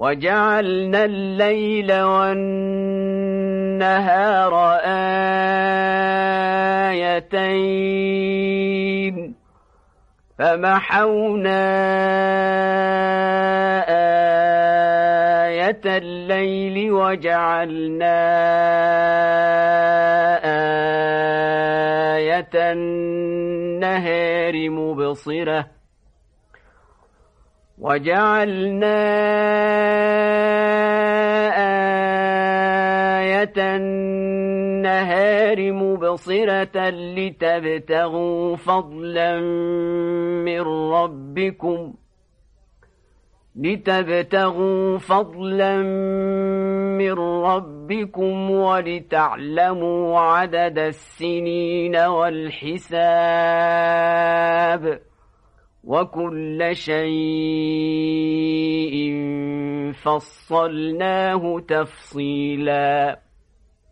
وجعلنا الليل والنهار آيتين فمحونا آية الليل وجعلنا آية النهار مبصرة وجعلنا آية النهار مبصرة لتبتغوا فضلا من ربكم لتبتغوا فضلا من ربكم ولتعلموا عدد السنين والحساب. وكل شيء فصلناه تفصيلاً